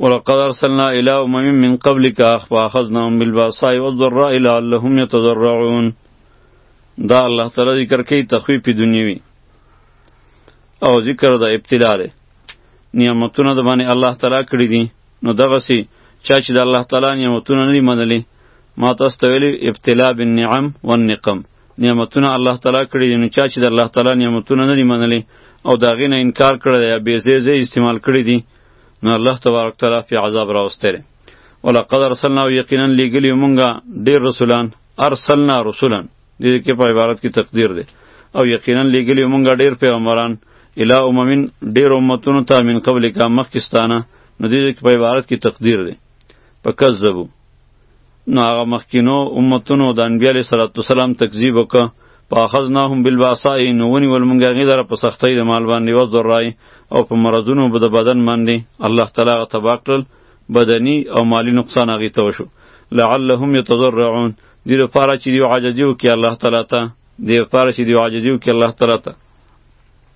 ولقد ارسلنا الى امم من قبلك فاخذناهم بالباساء والضراء لعلهم يتضرعون دا الله تعالی ذکر کوي تخویف دنیوي او ذکر د ابتلا دی نعمتونه د باندې الله تعالی کړی دي نو دغه سي چا چې د الله تعالی نعمتونه نه منلي ما تاسو ته ویلي ابتلا بالنعم والنقم نعمتونه الله تعالی کړی دي نو چا چې د الله تعالی نعمتونه نه دي منلي او د هغې نه انکار کړی دی یا بې ځای ځای استعمال کړي دي نو الله تبارک تعالی پې عذاب راوستی دی ولقد ارسلنا او یقینا لیږلي مونږه ډېر رسولان ارسلنا رسولان دې کې په عبارت کې تقدیر دی او یقینا لیږلي مونږه ډېر پیغمبران الی اممین ډېر امتونو ته من قبل کا مخکې ستانه نو دې کې په عبارت کې تقدیر دی په کذبو نو هغه مخکینو امتونو د انبیاء علیه السلام تکذیب وکړه په اخذناهم بالباساء نو ونیول مونږ هغې لره په سختۍ د مال باندې و ضرای او په مرضونو به د بدن باندې الله تعالی هغه تباه کړل بدني او مالي نقصان هغې ته وشو لعلهم یتضرعون دې لپاره چې دوی عاجزي وکړي الله تعالی ته دې لپاره چې دوی عاجزي وکړي الله تعالی ته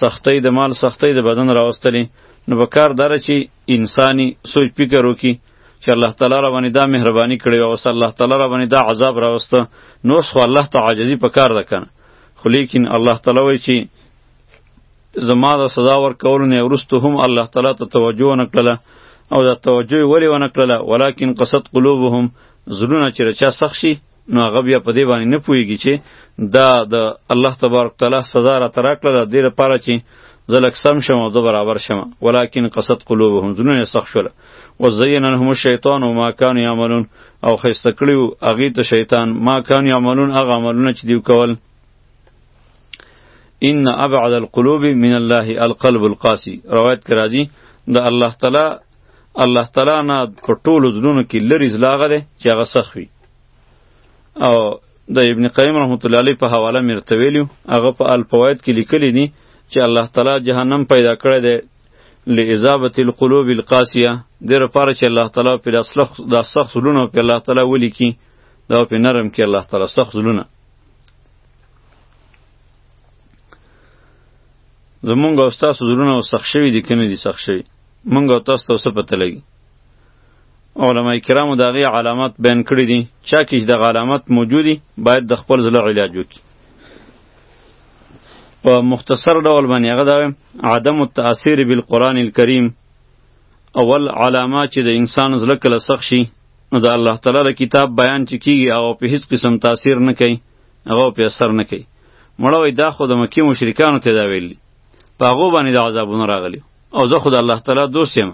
سختۍ د مال سختۍ د بدن راوستلې نو په کار داره چې انساني سوچ فکر وکړي چې الله تعالی را باندې دا مهرباني کړې وه اوس الله تعالی را باندې دا عذاب راوسته نو اوس خو الله ته عاجزي په کار ده کنه خو لیکن الله تعالی وایي چې زما د سزا ورکولو نه وروسته هم الله تعالی ته توجه ونه کړله او دا توجه یې ولې ونه کړله ولیکن قصد قلوبهم زړونه چې رچا سخت شي نو هغه بیا په دې باندې نه پوهېږي چې دا د الله تبارک تعالی سزا راته راکړه د دې لپاره چې زه لږ سم شم او زه برابر شم ولیکن قصد قلوبهم زړونه یې سخت شول وزین لهم الشیطان وما کانوا یعملون او ښایسته کړي وو هغوی ته شیطان ما کانوا یعملون هغه عملونه چې دوی کول ان ابعد القلوب من الله القلب القاسي روایت کې راځي د الله تعالی الله تعالی نه په ټولو زړونو کې لري زلاغه ده چې هغه سخوي او د ابن قیم رحمت الله علیه په حواله مرته ویلو هغه په الفوائد کې لیکلی دي چې الله تعالی جهنم پیدا کړی دی لعذابت القلوب القاسیه دیر پاره چې الله تعالی په اصلخ د سخت زلونو په الله تعالی ولی کی دا په نرم کې الله تعالی سخت زلونه زمونږ او تاسو زلونه سخت شوی دي کنه دي سخت شوی مونږ او تاسو ته څه پته لګي علماء کرامو د هغې علامات بیان کړي دي چا کې چې دغه علامات موجودي باید د خپل زړه علاج وکړي په مختصر ډول باندې هغه دا عدم التاثیر بالقرآن الکریم اول علامه چې د انسان زړه کله سخت شي نو د الله تعالی د کتاب بیان چې کیږي هغه په هیڅ قسم تاثیر نه کوي هغه په اثر نه کوي مړه وای دا خو د مکې مشرکانو ته دا ویلي په هغو باندې د عذابونه راغلي او زه خو د الله تعالی دوست یم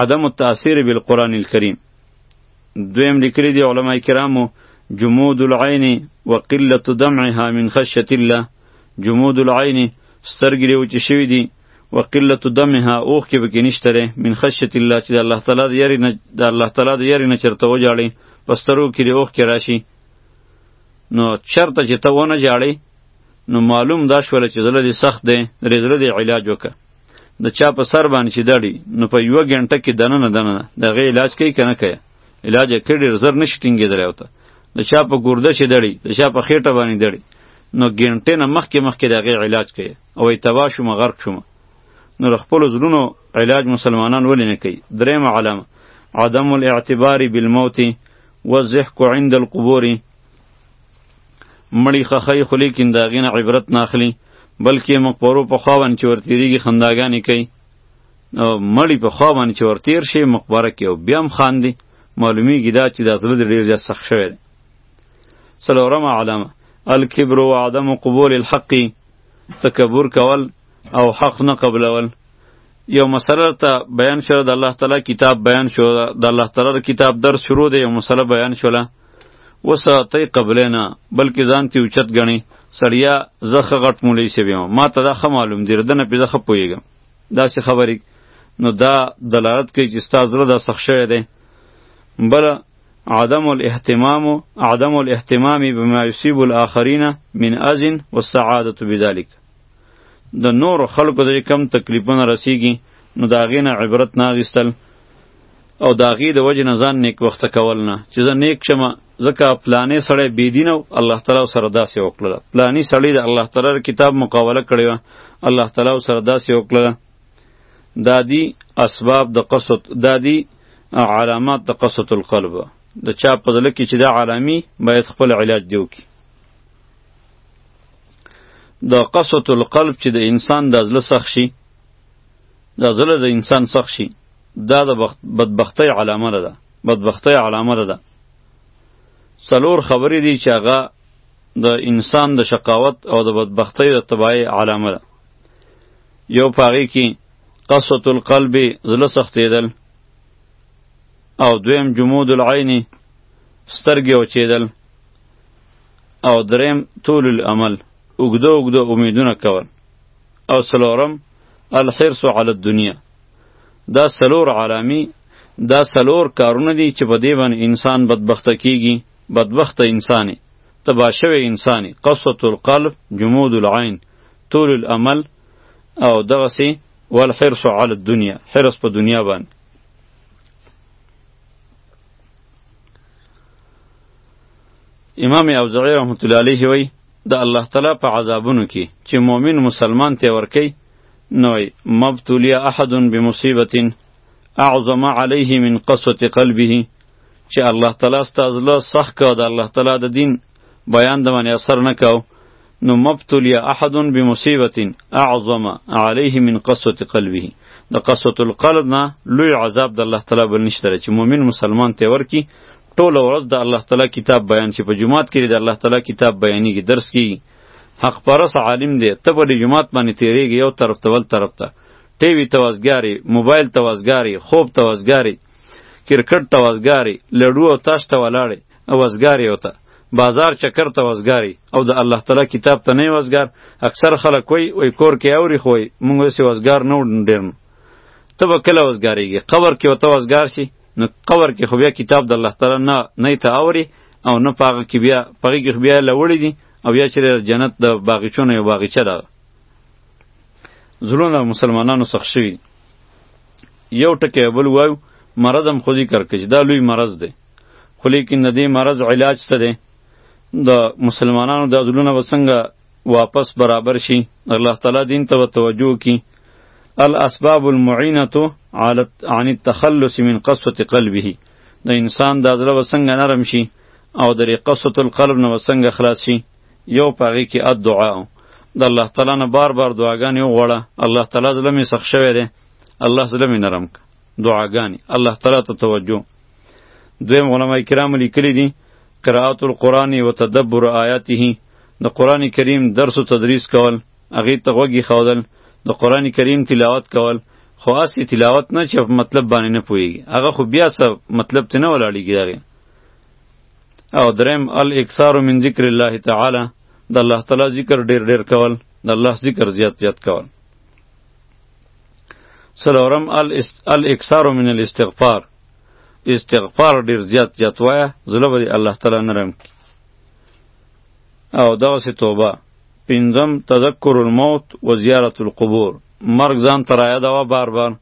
عدم التاثیر بالقرآن الکریم دویم لیکلی دی علما کرامو جمود العین و قلت دمعها من خشیت الله جمود العین سترګې دی وچې شوي دي و قلت دمها اوښکې پکې نشته دی من خشیت الله چې د الله تعالی د یاري نه د الله تعالی د یاري نه چېرته وژاړې په سترګو کې دې اوښکې راشي نو چېرته چې ته ونه ژاړې نو معلوم دا شوله چې زړه دې سخت دی درې زړه دې علاج وکړه د چا په سر باندې چې دړي نو په یو غنټه کې دننه دننه د غي علاج کوي کنه کوي علاج یې کړي زر نشي ټینګېدلی او ته د چا په ګرده چې دړي د چا په خېټه باندې دړي نو غنټه نه مخکې مخکې د غي علاج کوي او ای تبا شوم غرق شوم نو خپل زړونو علاج مسلمانان ولې نه کوي درېم علامه عدم الاعتبار بالموت والزحق عند القبور مړی خخی خو لیکن د هغې نه عبرت نه اخلي بلکې موږ پرو په خوا باندې چې ورتېرېږي خنداګانې کوي او مړی په خوا باندې چې ورتېر شي مقبره کې او بیا هم خاندي معلومیږي دا چې دا زړه دې ډېر زیات سخت شوی دی څلورمه علامه الکبر و عدم قبول الحق تکبر کول او حق نه قبلول یو مسله ته بیان شوه د الله تعالی کتاب بیان شوه د الله تعالی کتاب درس شروع دی یو مسله بیان شوه وسه تی قبله نه بلکې ځان تی اوچت غني سړیا زخه غټ مولوی سی بیم ما ته دا خه معلوم دی ردنه په زخه پویګم دا سی خبرې نو دا دلالت کوي چې ستا زړه دا سخ شوی دی بل عدم الاهتمام عدم الاهتمام بما يصيب الاخرين من اذن والسعاده بذلك د نور خلکو د کم تکلیفونه رسیږي نو دا غینه عبرت نه غستل او د هغې د وجې نه ځان نیکبخته کول نه چې زه نیک شم ځکه پلانې سړی بېدین او الله تعالی سره داسې وکړله پلانی سړی د الله تعالی کتاب مقابله کړې وه الله تعالی سره داسې وکړله دا دی اسباب د قصد دا دی علامات د قصد القلب د چا په زړه کې چې دا عالمي باید خپل علاج دی وکړي د قصد القلب چې د انسان د زړه سخت شي د زړه د انسان سخت شي دا د بدبختی علامه ده بدبختی علامه ده څلور خبرې دي چې هغه د انسان د شقاوت او د بدبختی د تباهی علامه ده یو پاغي کې قصوت القلب زله سختیدل او دویم جمود العین سترګې وچیدل او دریم طول العمل اوږده اوږده امیدونه کول او څلورم الحرص علی الدنیا دا سلور علامی دا سلور کارونه دي چې په دې باندې انسان بدبخت کیږي بدبخت انسان تبا شوی انسان قصه القلب جمود العين طول الامل او دغه سي والحرص على الدنيا حرص په دنیا باندې امام اوزعی رحمت الله علیه وی د الله تعالی په عذابونو کې چې مؤمن مسلمان ته ورکی نوی مبتولی احد بمصیبت اعظم علیه من قسوة قلبه چې الله تعالی ستاسو سخ کو د الله تعالی د دین بیان د باندې اثر نه کو نو مبتلی احد بمصیبت اعظم علیه من قسوة قلبه د قسوة القلب نه لوی عذاب د الله تعالی بل نشته چې مؤمن مسلمان ته ورکی ټول ورځ د الله تعالی کتاب بیان شي په جمعات کې د الله تعالی کتاب بیانېږي درس کیږي حق پرس عالم دی ته په دې جماعت باندې تیریږي یو طرف ته ول طرف ته ټي وي ته وزګاری موبایل ته وزګاری خوب ته وزګاری کرکټ ته وزګاری لډو او تاش ته ولاړې او وزګاری وته بازار چکر ته وزګاری او د الله تعالی کتاب ته نه وزګار اکثر خلک وای وای کور کې اوري خوې مونږ سه وزګار نه ډېر ته به کله وزګاریږي قبر کې وته وزګار شي نو قبر کې خو بیا کتاب د الله تعالی نه نه ته اوري او نه پاغه کې بیا پغه کې بیا لوړې دي او بیا چې جنت د باغچونه یو باغچه ده زلون مسلمانانو سخ شوی یو ټکی بل وایو مرض هم خو ذکر کړي دا لوی مرض دی خو لیکن د دې مرض علاج څه دی د مسلمانانو د زلون وسنګ واپس برابر شي الله تعالی دین ته توجه کی الاسباب المعینه علی عن التخلص من قسوه قلبه د انسان د زړه وسنګ نرم شي او د قسوه القلب نه وسنګ خلاص شي یو پاغي کې الدعاء د الله تعالی نه بار بار دعاګانې وغواړه الله تعالی زړه مې سخت شوی دی الله زړه مې نرم دعاګانې الله تعالی ته توجه دویم علما کرام لیکلی دي قراءت القرآن و تدبر آیاته د قرآن کریم درس و تدریس کول هغې ته غوږ ایښودل د قرآن کریم تلاوت کول خو هسې تلاوت نه چې په مطلب باندې نه پوهېږي هغه خو بیا څه مطلب ته نه ولاړېږي دغې او دریم الاکثار من ذکر الله تعالی د الله تعالی ذکر ډیر ډیر کول د الله ذکر زیات زیات کول سلورم الاکثار من الاستغفار استغفار ډیر زیات زیات وایه زړه به الله تعالی نرم کی او دغسې توبه پنځم تذکر الموت و زیارت القبور مرګ ځان ته رایاده وه بار بار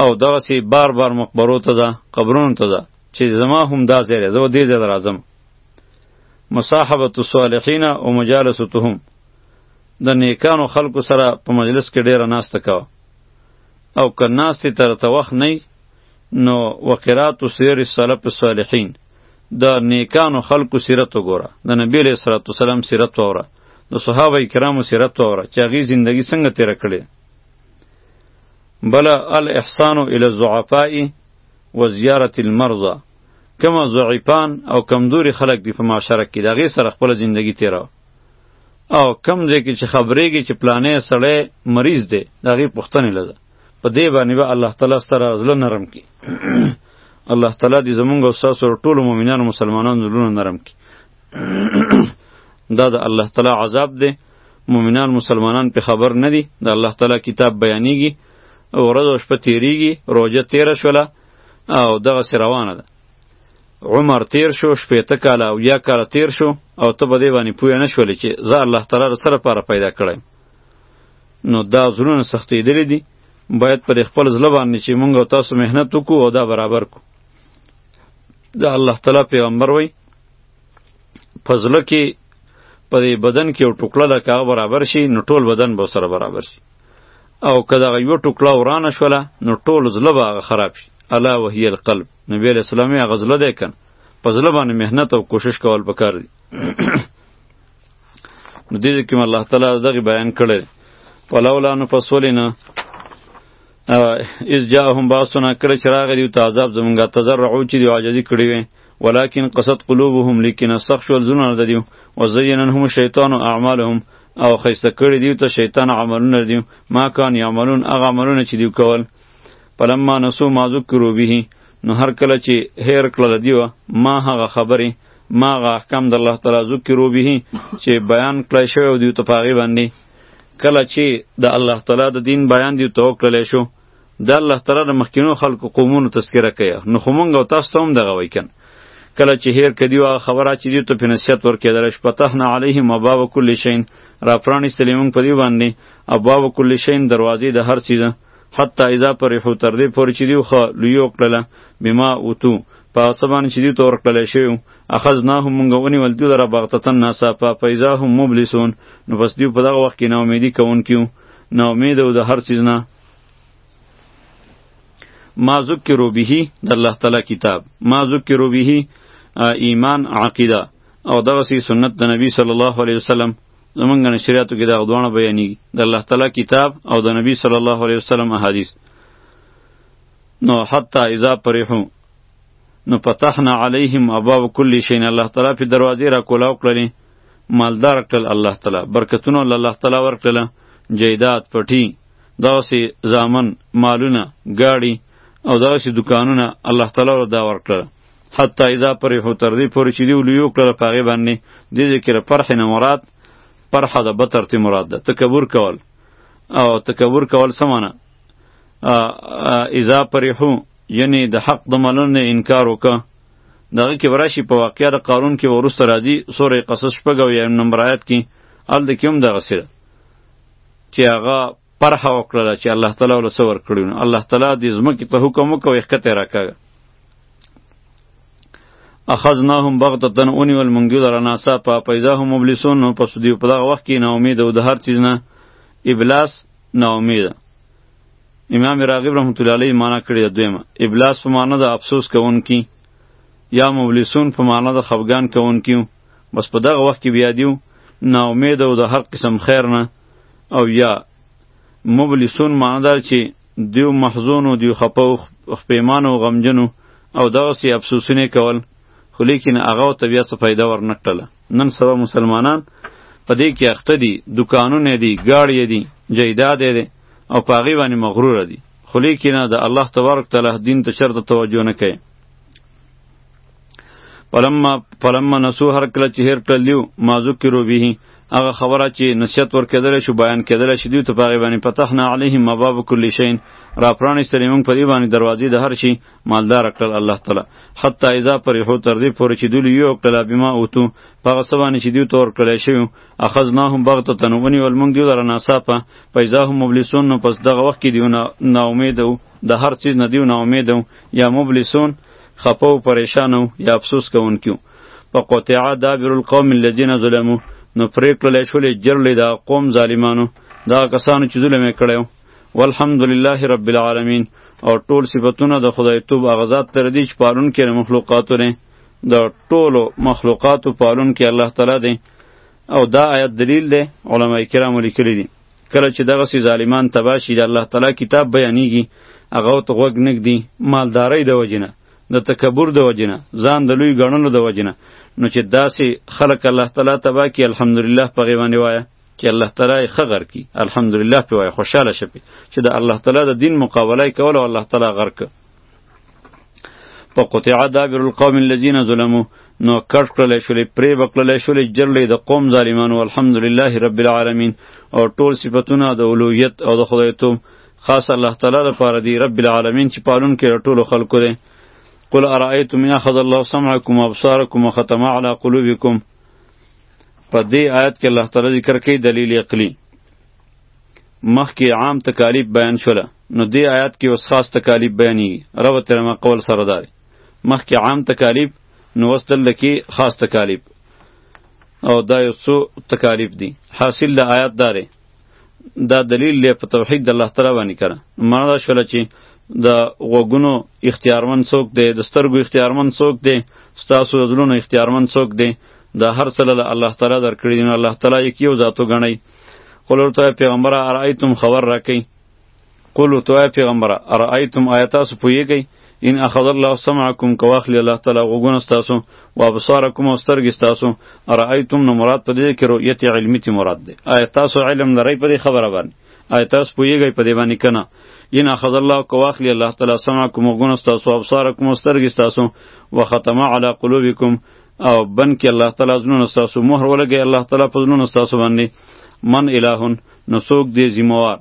او دغسې بار بار مقبرو ته ده قبرونو ته ده چې زما هم دا ځای دی زه به دې ځای ته راځم مصاحبت الصالحین او مجالستهم د نیکانو خلکو سره په مجلس کې ډیره ناسته کوه او که ناستې ته راته وخت نه نو وقرات سیر السلف الصالحین د نیکانو خلقو سیرت وګوره د نبی له سرت والسلام سیرت وره د صحابه کرامو سیرت وره چې هغه ژوندۍ څنګه تیر کړي بل الاحسان الى الضعفاء وزیارت المرضى کما ضعیفان او کمزوري خلک دی په معاشره کې دغه سره خپل ژوندۍ تیرو او کم ځای کې چې خبرېږي چې پلانې سړی مریض دی دغه پښتنې لده په دې باندې به الله تعالی ستاسو زړه نرم کړي الله تعالی دې زمونږ او تاسو ټول مؤمنانو مسلمانانو زړونه نرم کړي دا د الله تعالی عذاب دی مؤمنان مسلمانان په خبر نه دي د الله تعالی کتاب بیانیږي او ورځ او شپه تیریږي روزه تیر شوله او دغه سره روانه ده عمر تیر شو شپېته کاله او یا کاله تیر شو او ته به دې باندې پوه نه شولې چې زه الله تعالی سره پاره پیدا کړم نو دا زړونه سختېدلي دي باید پر خپل زړه باندې چې مونږ او تاسو مهنت وکړو او دا برابر کو دا الله تعالی پیغمبر وای په زړه کې په بدن کې یو ټوکړه لکه هغه برابر شي نو ټول بدن به سره برابر شي او که دغه یو ټوکړه ورانه شوله نو ټول زړه به هغه خراب شي الا وهی القلب نبی علیہ السلام هغه زړه دی کنه په زړه باندې مهنت او کوشش کول پکار دي نو دې کې الله تعالی دغه بیان کړي ولولا نو پسولینا از جاءهم باسنا کړه چراغ دی ته عذاب زمونږه تزرعو چې دی عاجزی کړی وي ولكن قصد قلوبهم لیکن سخت شول زونه نه دیو وزیننهم شیطان اعمالهم او خیسته کړی دیو ته شیطان عملونه دیو ما کان یعملون هغه عملونه چې دیو کول فلما نسو ما ذکرو به نو هر کله چې هیر کړل دیو ما هغه خبره ما غا احکام د الله تعالی ذکرو به چې بیان کړی شوی او دیو ته پاغي باندې کله چې د الله تعالی د دین بیان دیو ته وکړل شو د الله تعالی د مخکینو خلکو قومونو تذکره کوي نو خو مونږ او تاسو هم دغه وای کن کله چې هیر کدی او خبره چې دیو ته په نصیحت ورکېدل شو پتهنا علیهم ابواب کل شین را پرانیستل مونږ په دی باندې ابواب کل شین دروازې د هر چیزه حتی اذا پرحو تر دې پورې چې دیو خو لوی وکړله بما اوتو په هغه څه باندې چې دوی ته ورکړل شوي وو اخذناهم مونږ ونیول دوی لره بغتتن ناڅاپه په اذا هم مبلسون نو پس دوی په دغه وخت کې ناامیدي کوونکي وو ناامید او د هر څیز نه ما ذکرو به د الله تعالی کتاب ما ذکرو به ایمان عقیده او دغه سی سنت د نبی صلی الله علیه وسلم زمونږ نشریاتو کې دا غوډونه بیانېږي د الله تعالی کتاب او د نبی صلی الله علیه وسلم احادیث نو حتی اذا پریحو نو پتحنا علیهم ابواب کل شیء الله تعالی په دروازې را کولاو کړلې مالدار کړل الله تعالی برکتونه الله تعالی ورکړل جیدات پټی داسې زامن مالونه گاڑی او داسې دکانونه الله تعالی ور دا ورکړل حتی اذا پریحو تر دې پورې چې دی ولیو کړل په هغې باندې دې ذکر پرح نه مراد پرح د بتر تی مراد ده تکبر کول او تکبر کول سمانه اذا پرحو یعنی د حق د منلو نه انکار وکړه دغه کې ورشي په واقعیا د قارون کې ورسته راځي سورې قصص شپږ او یم نمبر آیات کې ال د کوم دغه سره چې هغه پرح وکړه چې الله تعالی ول څه ورکړي نو الله تعالی دې زمکه ته حکم وکړ وخته راکړه اخذناهم بغتتن اونی والمنګیو در ناسا په پیدا هم مبلسون نو پس دی په دغه وخت کې نا امید او د هر چیز نه ابلاس ناامید امام راغب رحمت الله علیه معنا کړی د دویمه ابلاس په معنا د افسوس کوونکی یا مبلسون په معنا د خفګان کوونکی بس په دغه وخت کې بیا دیو نا امید او د هر قسم خیر نه او یا مبلسون معنا دار چې دیو محزون او دیو خپه او خپېمان او غمجنو او دغه سی افسوسونه کول خو لیکن هغه طبیعت څه پیدا ورنکړله نن سبا مسلمانان په دې کې اخته دي دکانونه دي ګاړې دي جیداد دي او په هغې باندې مغرور دي خو لیکن د الله تبارک تعالی دین ته چرته توجه نه کوي پلمما پلمما نسو هر کله چې هر کله لیو ما ذکرو به هغه خبره چې نصیحت ورکېدل شو بیان کېدل شي دوی ته په هغې باندې پتحنا علیهم مباب کل شین را پرانیستلې موږ په دې باندې دروازې د هر شي مالدار کړل الله تعالی حتی اذا پرحو تر دې پورې چې دوی یو کلا بما اوتو پغه سبانه چې دوی تور کړی شو اخذناهم بغته تنونی ول مونږ دوی درنا صافه پیدا هم مبلسون نو پس دغه وخت کې دیونه نا امید د هر چیز نه دیونه امید یا مبلسون خپو پریشانو یا افسوس کوونکیو په قطعه دابر القوم الذين ظلموا نو پرې کړل شولې جرلې دا قوم ظالمانو دا کسانو چې ظلم یې کړی والحمد لله رب العالمین او ټول صفاتونه د خدای توب اغزاد تر دې چې پالون کې مخلوقاتو نه د ټولو مخلوقاتو پالون کې الله تعالی دی او دا آیت دلیل دی علما کرام لیکلی دي کله چې دغه سي ظالمان تباشي د الله تعالی کتاب بیانیږي هغه ته غوږ نګدي مالداري د وجنه د تکبر د وجنه ځان د لوی غړنو د وجنه نو چې داسې خلق الله تعالی تبا کی الحمدلله په غیوانه وایه چې الله تعالی یې ښه غر کړي الحمدلله پې وایه خوشحاله شه پې چې د الله تعالی د دین مقابله یې کوله او الله تعالی غر که په قطعه دابر القوم الذین ظلمو نو کټ کړلی شولې پرې به کړلی شولې جرلې د قوم ظالمانو الحمدلله رب العالمین او ټول صفتونه د اولویت او د خدایتوب خاص الله تعالی لپاره دی رب العالمین چې پالون کې ټولو خلکو دی قل ارائیتم ان اخذ الله سمعکم وابصارکم وختم علی قلوبکم په دې آیت کې الله تعالی ذکر کوي دلیل عقلی مخکې عام تکالیف بیان شوله نو دې آیات کې اوس خاص تکالیف بیانېږي رب تر ما قول سره دار مخکې عام تکالیف نو اوس دلته کې خاص تکالیف او دا یو څو تکالیف دي حاصل د آیات داره دا دلیل دی په توحید د الله تعالی باندې کړه معنا دا شوله چې د غوګونو اختیارمن څوک دی د سترګو اختیارمن څوک دی ستاسو د زړونو اختیارمن څوک دی دا هر څه له الله تعالی درکړي دي نو الله تعالی یې یو ذاتو ګڼئ قل ورته پیغمبره ارایتم خبر راکئ قولو تو اے پیغمبر ارائیتم آیتاسو پویږئ ان اخذ الله سمعکم کواخلی الله تعالی غوګونه ستاسو و ابصارکم او سترګې ستاسو ارایتم نو مراد په دې کې رؤیت علمی تی مراد دی آیا تاسو علم لرئ په دې خبره باندې آیا تاسو پوهیږئ په دې باندې کنه ان اخذ الله کواخلی الله تعالی سمعکم غوګونه ستاسو او ابصارکم او سترګې ستاسو و ختم علی قلوبکم او بن کې الله تعالی زنونه ستاسو مهر ولګي الله تعالی په زنونه ستاسو باندې من الهون نو څوک دی ذمہ وار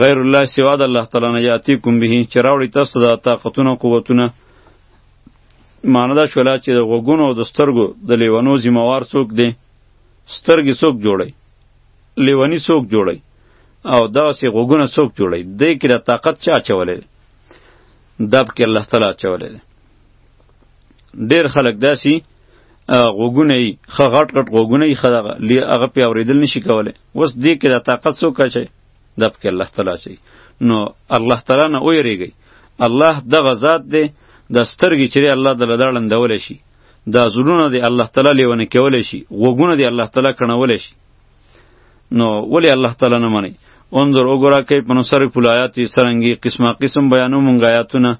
غیر الله سوا د الله تعالی نه یاتیکم به چې راوړي تاسو د طاقتونو قوتونه معنی دا شولا چې د غوګونو او د سترګو د لیونو ذمہوار څوک دی سترګې څوک جوړي لیونی څوک جوړي او دا سه غوګونه څوک جوړي د کې د طاقت چا چولې دب کې الله تعالی چولې ډیر خلک داسي غوګونه یې خه غټ غټ غوګونه یې خه دغه لی هغه پی اوریدل نشي کوله وس دې کې د طاقت څو کچي د پکې الله تعالی چي نو الله تعالی نه ویریږي الله دغه ذات دی د سترګې چیرې الله د لدړندول شي دا زړونه دی الله تعالی لیونه کول شي غوګونه دی الله تعالی کڼول شي نو ولی الله تعالی نه منی انظر وګوره کیف نصرف الایات سرنګي قسمه قسم بیانو مونږ آیاتونه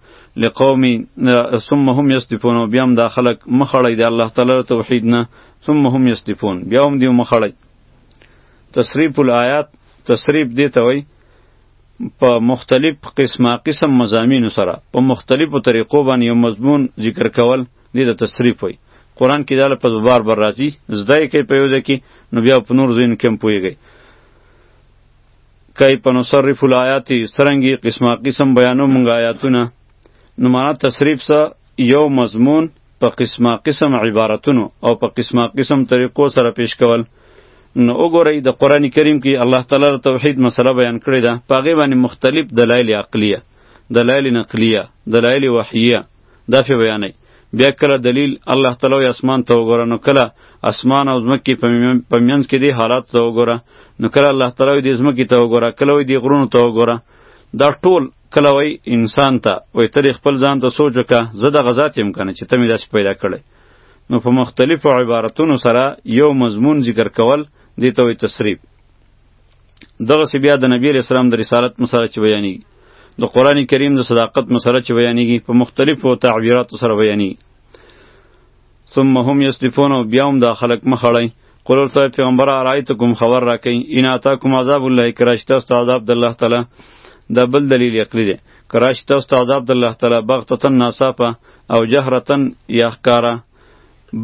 لقوم ثم هم یستفون بیا هم دا خلک مخړی دی الله تعالی توحید نه ثم هم یستفون بیا هم دی مخړی تصریف الایات تصریف دی ته وای په مختلف قسمه قسم مزامینو سره په مختلفو طریقو باندې یو مضمون ذکر کول دې ته تصریف وایي قرآن کې دا لفظ بار بار راځي زده یې کوي په یو ځای کې نو بیا په نور ځایونو کې هم پوهېږئ کیف نصرف الایات څرنګه قسمه قسم بیانو مونږ آیاتونه نو معنا تصریف سره یو مضمون په قسمه قسم عبارتونو او په قسمه قسم طریقو سره پیش کول نو وګورئ د قرآن کریم کې الله تعالی د توحید مسله بیان کړې ده په هغې باندې مختلف دلایل عقلیه دلایل نقلیه دلایل وحییه دا فی بیانې بیا کله دلیل الله تعالی وی اسمان ته وګوره نو کله اسمان او زمکی په منځ کې دی حالات ته وګوره نو کله الله تعالی وی دی زمکی ته وګوره کله وی دی غرونو ته وګوره دا ټول کله وی انسان ته وی تر خپل ځان ته سوچ وکړه زه د غزا تیم کنه چې ته مې داسې پیدا کړی نو په مختلفو عبارتونو سره یو مضمون ذکر کول دی ته وی تصریف دغه سی بیا د نبی علیہ السلام د رسالت مسله چې بیانېږي د قرآن کریم د صداقت مسله چې بیانېږي په مختلفو تعبیراتو سره بیانېږي ثم هم یصدفون او بیا هم دا خلک مخړی قل ورته پیغمبر ارایتکم خبر راکئ ان اتاکم عذاب الله کراشته است عذاب د الله تعالی دا بل دلیل عقلی دی کراشته است عذاب د الله تعالی بغتتن ناصافه او جهرتن یا ښکارا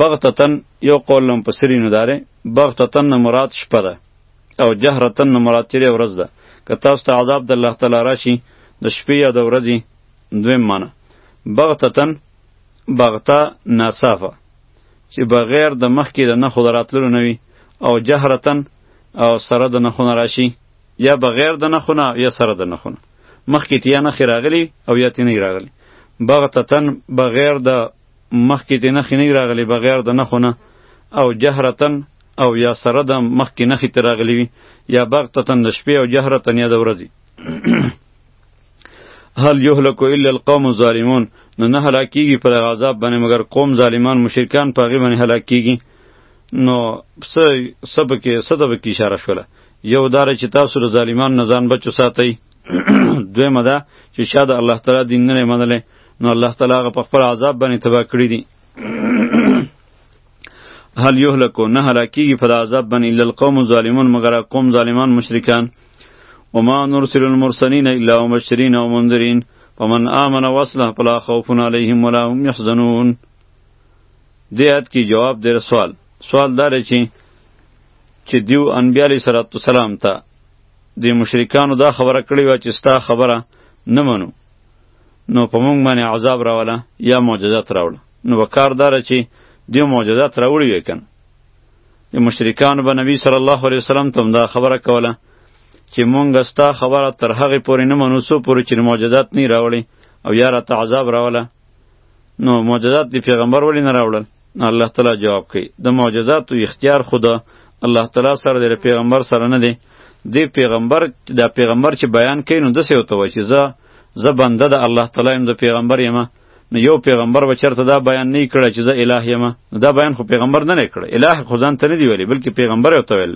بغتتن یو قول لم پسرینو داره بغتتن مراد شپه ده او جهرتا نو مراد چیرې ورځ ده که تاسو ته عذاب د الله تعالی راشي د شپې یا د ورځې دویم معنی بغتتن بغتا ناصافه چې بغیر د مخکې د نخو د راتللو نه وي او جهرتن او سره د نخونه راشي یا بغیر د نخونه یا سره د نخونه مخکې تیا نخې راغلي او یا تې نه راغلي بغتتن بغیر د مخکې تې نخې نه راغلي بغیر د نخونه او جهرتن او یا سره د مخکې نښې ته راغلي وي یا بغتتا د شپې او جهرتا یا د ورځې هل یهلک الا القوم الظالمون نو نه هلاکیږي پر هغه عذاب باندې مګر قوم ظالمان مشرکان په هغې باندې هلاکیږي نو څه څه پکې څه ته پکې اشاره شوله یو داره چې تاسو له ظالمان نه ځان بچو ساتئ دویمه ده چې شا د الله تعالی دین نه منلی نو الله تعالی هغه په خپل عذاب باندې تباه کړي دي هل یهلکو نه هلاکیږي په عذاب باندې الا القوم الظالمون مگر قوم ظالمان مشرکان وما نرسل المرسلین الا مبشرین او منذرین فمن آمن واصلح فلا خوف علیهم ولا هم یحزنون دې آیت کې جواب دی سوال سوال دار چې چې دیو انبیاء علیه السلام ته د مشرکانو دا خبره کړې و چې ستا خبره نه منو نو په مونږ باندې عذاب راوله یا معجزات راوله نو به کار داره چې دیو معجزات راوړي وی کنه د مشرکانو به نبی صلی الله علیه وسلم ته دا خبره کوله چې مونږ ستا خبره تر هغې پورې نه منو څو پورې چې معجزات نه راوړي او یا راته عذاب راوله نو معجزات د پیغمبر ولې نه راوړل الله تعالی جواب کوي د معجزاتو اختیار خدا الله تعالی سره د پیغمبر سره نه دی د پیغمبر د پیغمبر چې بیان کوي نو دسې وته وایي چې زه زه بنده د الله تعالی یم د پیغمبر یم نو یو پیغمبر به چرته دا بیان نه کړی چې زه الٰه یم نو دا بیان خو پیغمبر نه کړی الٰه خو ځان ته نه دی ویلی بلکې پیغمبر یې ورته ویل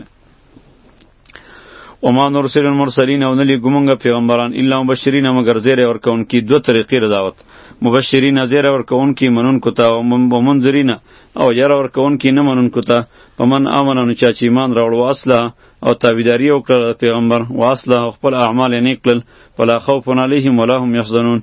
وما نرسل المرسلین او نه لیږو مونږ پیغمبران الا مبشرین مګر زیری ورکوونکي دوه طریقې د دعوت مبشرین زیری ورکوونکي منونکو ته او منذرین او یره ورکوونکي نه منونکو ته په من آمنه نو چا چې ایمان راوړ واصله او تابعداري وکړه پیغمبر واصله خپل اعمال نیک کړل ولا خوف علیهم ولا هم یحزنون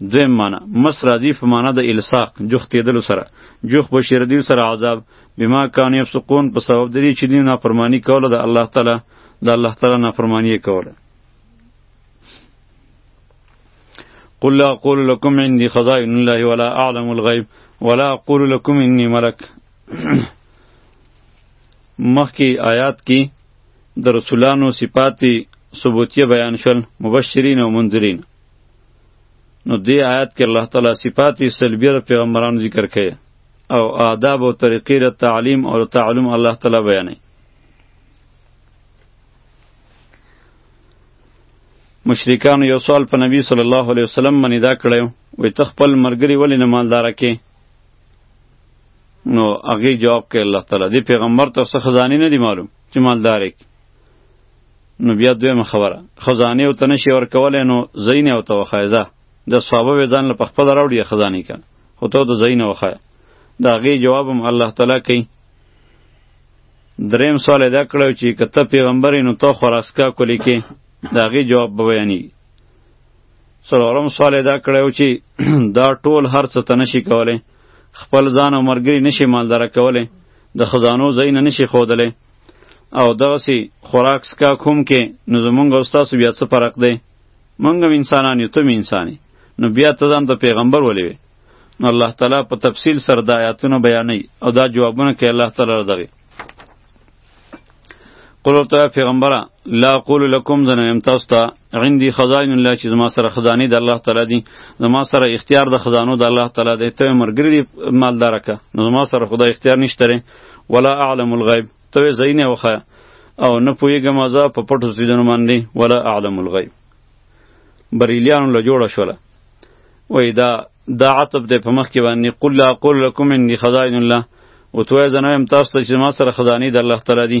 دویم معنی مس راضی په معنی د الساق جوختیدلو سره جوخ بشیر دی سره عذاب بما کان یفسقون په سبب د دې چې دین نافرمانی کوله د الله تعالی د الله تعالی نافرمانی کوله قل لا اقول لكم عندي خزائن الله ولا اعلم الغيب ولا اقول لكم اني ملك مخکې آیات کې د رسولانو صفات ثبوتیه بیان شول مبشرین او منذرین نو دی آیات کې الله تعالی صفات سلبیه پیغمبرانو ذکر کړي او آداب او طریقې د تعلیم او تعلم الله تعالی بیانوي مشرکان یو سوال په نبی صلی الله علیه وسلم باندې دا کړی وي ته خپل مرګري ولې نه مالدار کې نو هغه جواب کوي الله تعالی دی پیغمبر ته څه خزانه نه دی معلوم چې مالدار کې نو بیا دویمه خبره خزانه او تنه شي ورکولای نو زین او ته وخایزه د صحابه وې ځان له خپل راوړي خزانه کا خو ته د زین وخای دا غي جوابم الله تعالی کوي دریم سوال دا کړو چې کته پیغمبر نو تو خراسکا کولی کې دا غي جواب به بیانې څلورم سوال دا کړو چې دا ټول هر څه تنه شي کولای خپل ځان او مرګري نشي مالدار کولای د خزانو زین نشي خودلې او دغسې خوراک سکاک هم کې نو زمونږ او ستاسو بیا څه فرق دی مونږ هم انسانان یو ته هم انسان نو بیا ته ځان ته پیغمبر ولې وې نو الله تعالی په تفصیل سره د آیاتونه بیانوي او دا جوابونه کوي الله تعالی دغه قل ورته پیغمبره لا قول لکم زنه ام تاسو ته عندي خزائن الله چې زما سره خزانه د الله تعالی دي زما سره اختیار د خزانو د الله تعالی دی ته مرګری دی مالدار کا نو زما سره خدای اختیار نشته ولا اعلم الغیب ته زینه وخه او نه پویګم ازا په پټو سیدونو باندې ولا اعلم الغیب بریلیان له جوړه شوله وای دا دا عتب دی په مخ کې باندې قل لا قل لكم اني خزائن الله او تو زنه هم تاسو چې ما سره خزانه د الله تعالی دي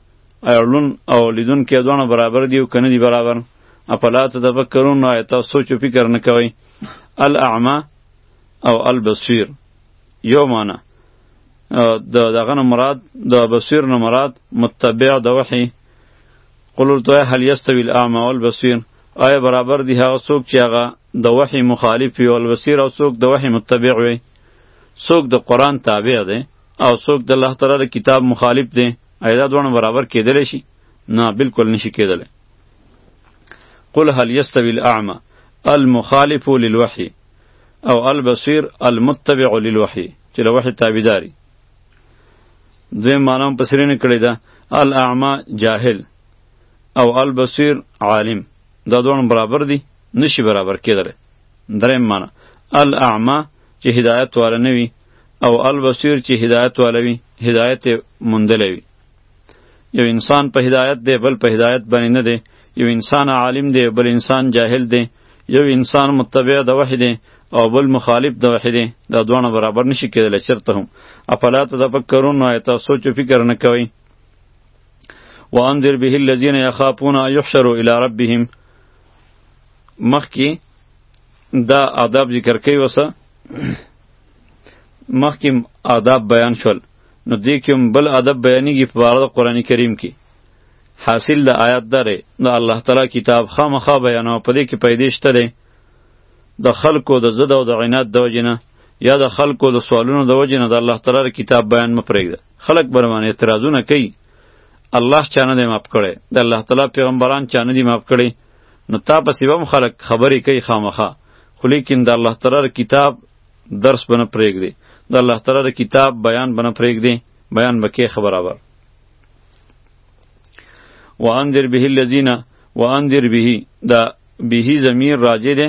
اړون او لیدونکي دواړه برابر دي او کنه دي برابر افلا تتفکرون نو آیا تاسو سوچ او فکر نه کوئ الاعما او البصیر یو معنی د دغه نه مراد د بصیر نه مراد متبع د وحی قلت تو هل یستوی الاعما والبصیر آیا برابر دی هغه څوک چې هغه د وحی مخالف وي او البصیر او څوک د وحی متبع وي څوک د قرآن تابع دی او څوک د الله تعالی د کتاب مخالف دی ایا دا دواړه برابر کېدلی شي نه بالکل نشي کېدلی قل هل یستوی الاعمى المخالف للوحی او البصیر المتبع للوحی چې له وحی تابعداري دوی معنا هم پسرې نه کړې ده الاعمى جاهل او البصیر عالم دا دواړه برابر دي نشي برابر کېدلی دریم معنا الاعمى چې هدایت والا نه وي او البصیر چې هدایت والوي هدایت مندلې وي یو انسان په هدایت دی بل په هدایت باندې نه دی یو انسان عالم دی بل انسان جاهل دی یو انسان متبع د وحی دی او بل مخالف د وحی دی دا دوه برابر نشي کېدلی چرته هم افلا تتفکرون آیا تاسو سوچ او فکر نه کوئ وانذر به الذين يخافون يحشروا الى ربهم مخکې دا آداب ذکر کوي وسه مخکې آداب بیان شول نو دې کې بل ادب بیانېږي په اړه قرآن کریم کې حاصل د آیات دره د الله تعالی کتاب خامخا بیانوه په دې کې پیدې شته دی د خلکو د زد او د عناد د وجې نه یا د خلکو د سوالونو د وجې نه د الله تعالی کتاب بیان مه پرېږده خلک بر باندې اعتراضونه کوي الله چا نه دی معاف کړی د الله تعالی پیغمبران چا نه دي معاف کړی نو تا پسې به هم خلک خبرې کوي خامخا خو لیکن د الله تعالی د کتاب درس به نه پرېږدې د الله تعالی د کتاب بیان به نه پرېږدې بیان به کې ښه برابر وانذر به الذین وانذر به دا به ضمیر راجع ده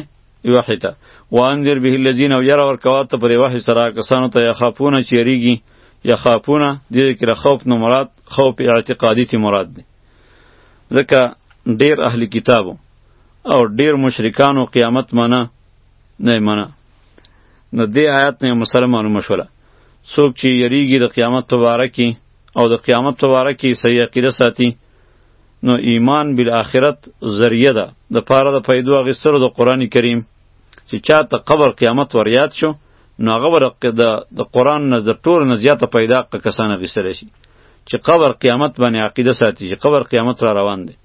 وحی ته وانذر به الذین او یره ورکوا ته پر وحی سره کسانو ته یخافونه چیریږي یخافونه دې کې خوف نو مراد خوف اعتقادی تی مراد دی ځکه ډیر اهل کتابو او ډیر مشرکانو قیامت منه نه منه نو دې آیات نه مسلمانو مشوله څوک چې یریږي د قیامت په باره کې او د قیامت په باره کې صحیح عقیده ساتي نو ایمان بالآخرت ذریعه ده د پاره د پیدو اغستلو د قرآن کریم چې چا ته قبر قیامت ور یاد شو نو هغه ورقه د د قران نه د ټول نه زیاته پیدا ک کسانه غسر شي چې قبر قیامت باندې عقیده ساتي چې قبر قیامت را روان دی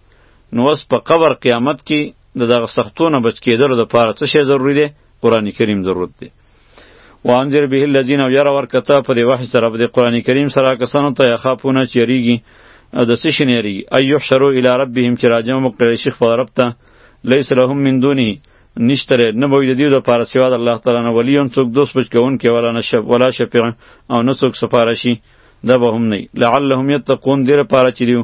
نو اوس په قبر قیامت کې د دغه سختونه بچ کېدل د پاره څه شی ضروری دی قران کریم ضرورت دی وانذر به الذين يرى ورکته په دی وحی سره په قران کریم سره کسانو ته یخافونه چریږي د څه شنیری ایو شرو الی ربهم چې راجم مکړی شیخ په رب ته لیس لهم من دونه نشته لري نه به وي د دیو دپاره سوا د الله تعالی نه ولي هم څوک دوست بچ کوونکی ولا نه شف ولا شفیع او نه څوک سپاره شي دا به هم نه وي لعلهم یتقون دې لپاره چې دیو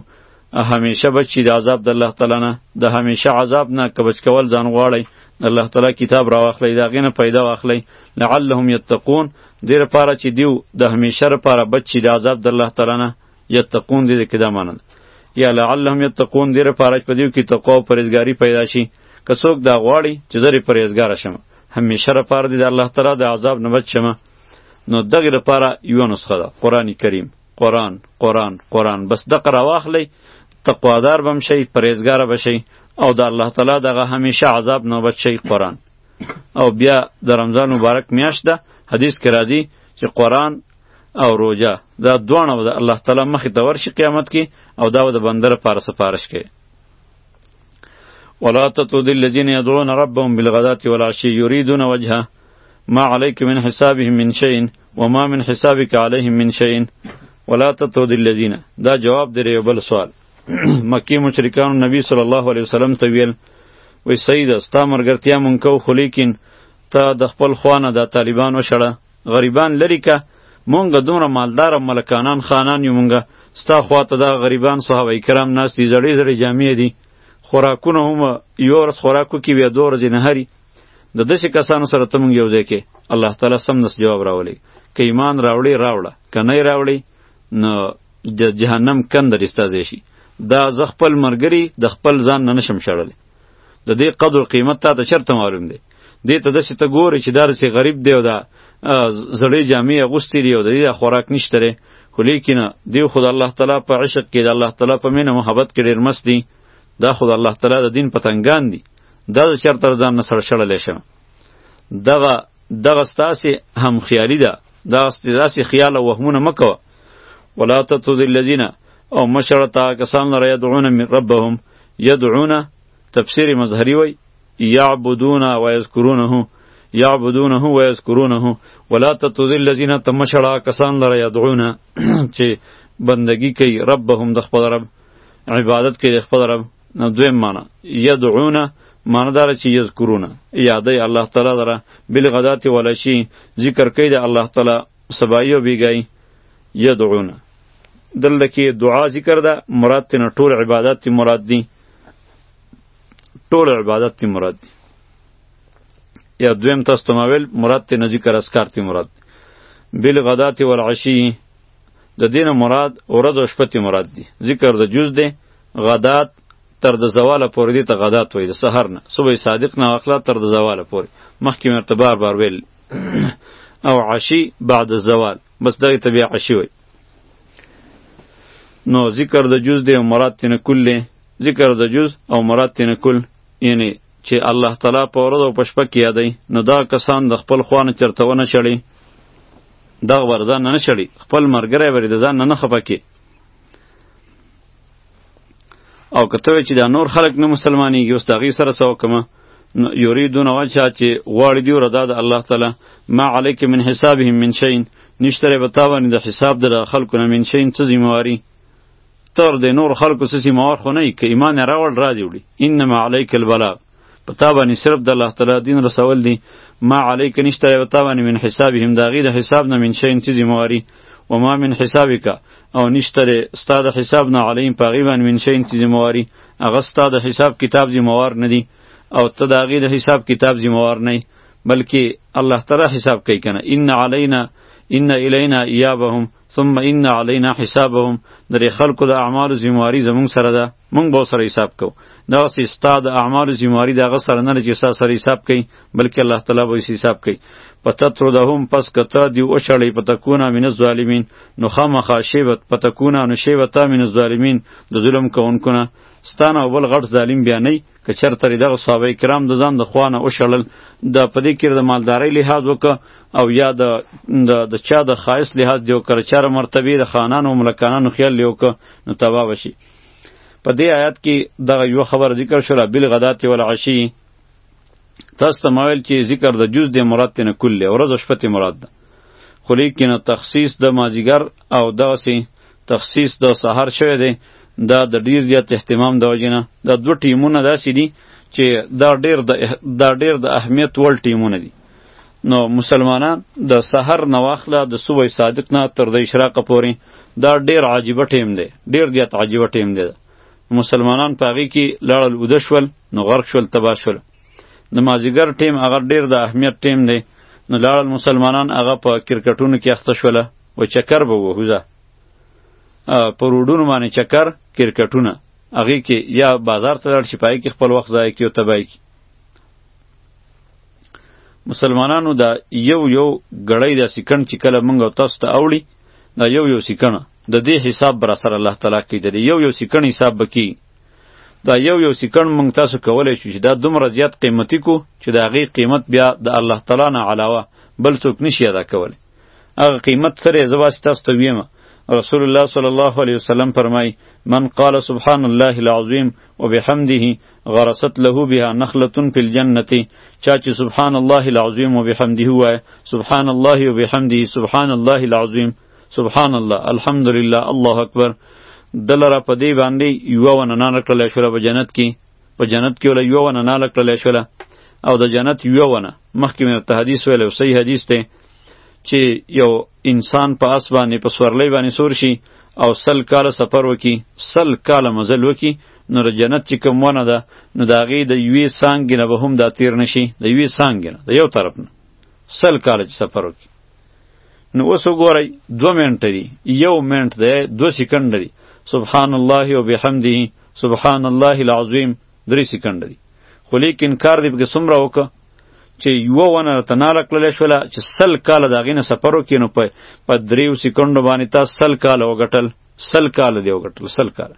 همیشه بچ شي د عذاب د الله تعالی نه د همیشه عذاب نه که بچ کول ځان غواړئ د الله تعالی کتاب راواخلئ د هغې نه پیدا واخلئ لعلهم یتقون دې لپاره چې دیو د همیشه لپاره بچ شي د عذاب د الله تعالی نه یتقون دې کې دا معنی ده یا لعلهم یتقون دې لپاره چې په دې کې تقوا او پرهیزګاری پیدا شي که څوک دا غواړي چې زری پرهیزګار شم همیشه لپاره دې د الله تعالی د عذاب نه بچ شم نو دغه لپاره یو نسخه ده قرآنی کریم قرآن قرآن قرآن بس دقه راواخلی تقوادار بم شي پرهیزګار بشي او د الله تعالی دغه همیشه عذاب نه بچ شي قرآن او بیا د رمضان مبارک میاشت ده حدیث کې راځي چې قرآن او روجا دا دواړه به د الله تعالی مخې ته ورشي قیامت کې او دا به د بنده لپاره سفارش کوي ولا تطرد الذين يدعون ربهم بالغداة والعشي يريدون وجهه ما عليك من حسابهم من شيء وما من حسابك عليهم من شيء ولا تطرد الذين دا جواب دی یو بل سوال مکی مشرکان نبی صلی الله علیه وسلم ته ویل وی سید ستا مرګرتیا مونږ کو خو لیکن ته د خپل خوانه د طالبانو شړه غریبان لری که مونږ دومره مالدار ملکانان خانان یو مونږ ستا خواته دا غریبان صحابه کرام ناس دي زړې زړې جامې دي خوراکونه هم یو ورځ خوراکو کې بیا دوه ورځې نهري د داسې کسانو سره ته مونږ یو ځای کې الله تعالی سمدس جواب راولي که ایمان راوړې راوړه که نه راوړې نو د جهنم کندر استازې شي دا زه خپل مرګري د خپل ځان نه نشم شړلی د دې قدر قیمت تا ته چرته معلوم دی دې ته داسې ته ګورې چې دا داسې غریب دی او دا زړې جامې اغوستې دي او د دې دا خوراک نشته دی خو لیکن دیو خو د الله تعالی په عشق کې د الله تعالی په مینه محبت کې ډېر مست دي دا خو د الله تعالی د دین پتنګان دي دا د چرته ځان نه سرشړلی شم دغه دغه ستاسې هم خیالي ده دغه ستاسې خیال او وهمونه مه کوه ولا تطرد الذین او مشرتا کسان لره یدعون من ربهم یدعون تفسیر مظهری وی یعبدون و یذکرونه یعبدونه و یذکرونه ولا تطذ الذین تمشړا کسان لره یدعون چې بندگی کوي ربهم د خپل رب عبادت کوي د خپل رب نو دویم معنا یدعون معنی دار چې یذکرونه یادې الله تعالی لره بل غدات ولا شي ذکر کوي د الله تعالی سبایي او بیګای یدعونه دلته کې دعا ذکر ده مراد تنه ټول عبادت مراد دي ټول عبادت تی مراد دی یا دویم تاسو ته ما ویل مراد تی نه ذکر اسکار تی مراد دی بالغدات والعشی د دینه مراد ورځ او شپه تی مراد دی ذکر د جز دی غدات تر د زواله پورې دی ته غدات وای د سحر نه صبح صادق نه اخلا تر د زواله پورې مخکې مرته بار بار ویل او عشی بعد الزوال بس دغه ته بیا عشی وای نو ذکر د جز دی مراد تینه کله ذکر د جز او مراد تینه کل یعنی چې الله تعالی په ورځ او په شپه کې یادوي نو دا کسان د خپل خوا نه چرته ونه شړي دغه ور ځان نه شړي خپل مرګره ورې د ځان نه خپه کې او کته چې دا نور خلک نه مسلمانېږي اوس د هغوی سره څه وکړم یریدون وجه چې غواړي دي رضا د الله تعالی ما علیک من حسابهم من شین نشتره به تا باندې د حساب د خلکو نه من شین څه ذمه واري تر د نور خلکو څه سیموار خو نه که ایمان یې راوړ را دې وړي انما علیک البلاغ په تا باندې صرف د الله تعالی دین رسول دي ما علیک نشته یو تا باندې من حسابهم د هغې د حساب نه من شین څه ذمواري و ما من حسابک او نشته دی ستا د حساب نه علیهم په هغې باندې من شین څه ذمواري هغه ستا د حساب کتاب ذموار نه دي او ته د هغې د حساب کتاب ذموار نه بلکې الله تعالی حساب کوي کنه ان علینا ان الینا ایابهم ثم ان علينا حسابهم درې خلکو د اعمالو ذمہواری زمونږ سره ده مونږ به سره حساب کو دا اوس استا د اعمالو ذمہواری دغه سره نه چې ستا سره حساب کوي بلکې الله تعالی به حساب کوي پتتردهم پس کته دی او شړی پتکونه من الظالمین نو خامخا شیبت پتکونه نو شیبت من الظالمین د ظلم کوونکونه ستانه اول غټ ظالم بیا نه که چرته لري دغه صحابه کرام د ځان د خوانه وشړل د په دې کې د مالدارۍ لحاظ وکړه او یا د د چا د خایس لحاظ دی وکړه چا د مرتبه د خانانو او ملکانانو خیال دی وکړه نو تبا وشي په دې آیات کې دغه یو خبر ذکر شول بل غدات ول عشی تاسو ته مویل چې ذکر د جز د مراد نه کله ورځ شپه مراد ده خو لیکنه تخصیص د مازیګر او دغه تخصیص د سحر شوی دی دا د ډیر زیات اهتمام د وجې نه دا دوه ټیمونه داسې دي چې دا ډیر د دا ډیر د اهمیت وړ ټیمونه دي نو مسلمانان د سحر نه واخله د صبح صادق نه تر د اشراق پورې دا ډیر عجیبه ټیم دی ډیر زیات عجیبه ټیم دی مسلمانان په هغې کې لاړل اوده شول نو غرق شول تباه شول د مازیګر ټیم هغه ډیر د اهمیت ټیم دی نو لاړل مسلمانان هغه په کرکټونو کې اخته شوله و چکر به وهوزه په روډونو باندې چکر کرکټونه هغه کې یا بازار ته لاړ شي پای کې خپل وخت ضایع کیو تبای کی مسلمانانو دا یو یو غړی د سکند چې کله مونږ تاسو ته اوړي دا یو یو سکند د دې حساب بر سره الله تعالی کوي د یو یو سکند حساب بکی دا یو یو سکند مونږ تاسو کولای شو چې دا دومره زیات قیمتي کو چې د هغې قیمت بیا د الله تعالی نه علاوه بل څوک نشي ادا کولی هغه قیمت سره زه واسې تاسو ته ویم رسول الله صلی الله علیه وسلم فرمای من قال سبحان الله العظیم وبحمده غرست له بها نخله فی الجنه چا چې سبحان الله العظیم وبحمده وای سبحان الله وبحمده سبحان الله العظیم سبحان الله الحمدلله الله اکبر دلرا په دې باندې یو ونه نه نکړل شو په جنت کې په جنت کې ول یو ونه نه نکړل شو او د جنت یو ونه مخکې مې ته حدیث ویل او صحیح حدیث ته چې یو انسان په اس باندې په سورلې باندې سور شي او سل کال سفر وکي سل کال مزل وکي نو د جنت چې کوم ونه ده نو د هغې د یوې څانګې نه به هم دا تیر نشي د یوې څانګې نه د یو طرف نه سل کاله چې سفر وکړي نو اوس وګورئ دوه منټه دي یو منټ دی دوه سکند دي سبحان الله و بحمده سبحان الله العظیم درې سکند دي خو لیکن کار دی پکې څومره وکړه چې یوه ونه راته نه راکړلی شوله چې سل کاله د هغې نه سفر وکړي نو په په دریو سکندو باندې تا سل کاله وګټل سل کاله دې وګټل سل کاله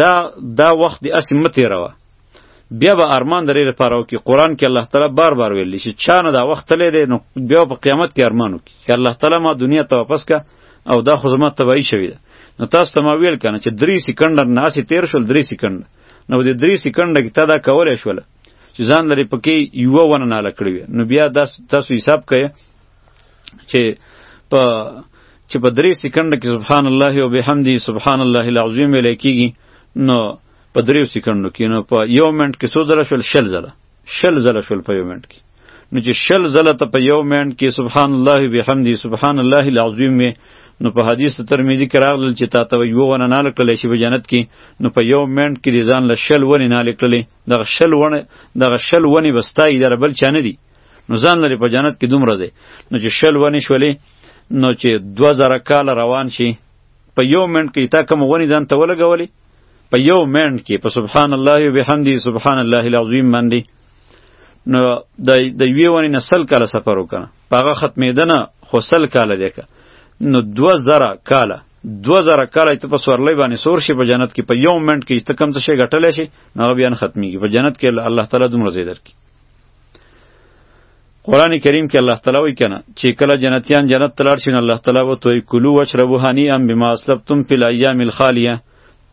دا دا وخت دی اسی متی روا بیا به ارمان درې لپاره وکي قران کې الله تعالی بار بار ویلی چې چا نه دا وخت تللی دی نو بیا په قیامت کې ارمان وکي چې الله تعالی ما دنیا ته واپس کا او دا خو زما تبایی شوی ده نو تاسو ته ما ویل کنه چې درې سکند نه اسی تیر شول درې سکند نو د درې سکند کې تا دا کولای شول چې ځان لري پکې یو ونه نه لکړوي نو بیا دا تاسو حساب کړئ چې په چې په درې سکند کې سبحان الله او بحمدی سبحان الله العظیم ویل کیږي نو په درې سکندو کې نو په یو منټ کې څو ځله شول شل ځله شل ځله شول په یو منټ کې نو چې شل ځله ته په یو منټ کې سبحان الله بحمدی سبحان الله العظیم وی نو په حدیث ترمذی کې راغلل چې تا ته یو ونه نه لکل شي په جنت کې نو په یو منټ کې ځان له شل ونه نه لکلې دغه شل ونه دغه شل ونه بستای در بل چانه دی نو ځان لري په جنت کې دومره دی نو چې شل ونی شولې نو چې دو زره کال روان شي په یو منټ کې تا کوم ونی ځان ته ولګولې په یو منټ کې په سبحان الله او بحمدی سبحان الله العظیم باندې نو د د یوې ونی نه سل کاله سفر وکړه په هغه ختمېدنه خو سل کاله دی که نو دو زره کاله دو زره کاله ته په سورلۍ باندې سور شي په جنت کې په یو منټ کې ته کم څه شي ګټلی شي نو هغه بیا نه ختمېږي په جنت کې الله تعالی دومره ځای درکړي قران کریم کې الله تعالی وایي کنه چې کله جنتیان جنت تلار شین الله تعالی و توي کلو وشربو هنی ام بما اسلفتم فی الایام الخالیه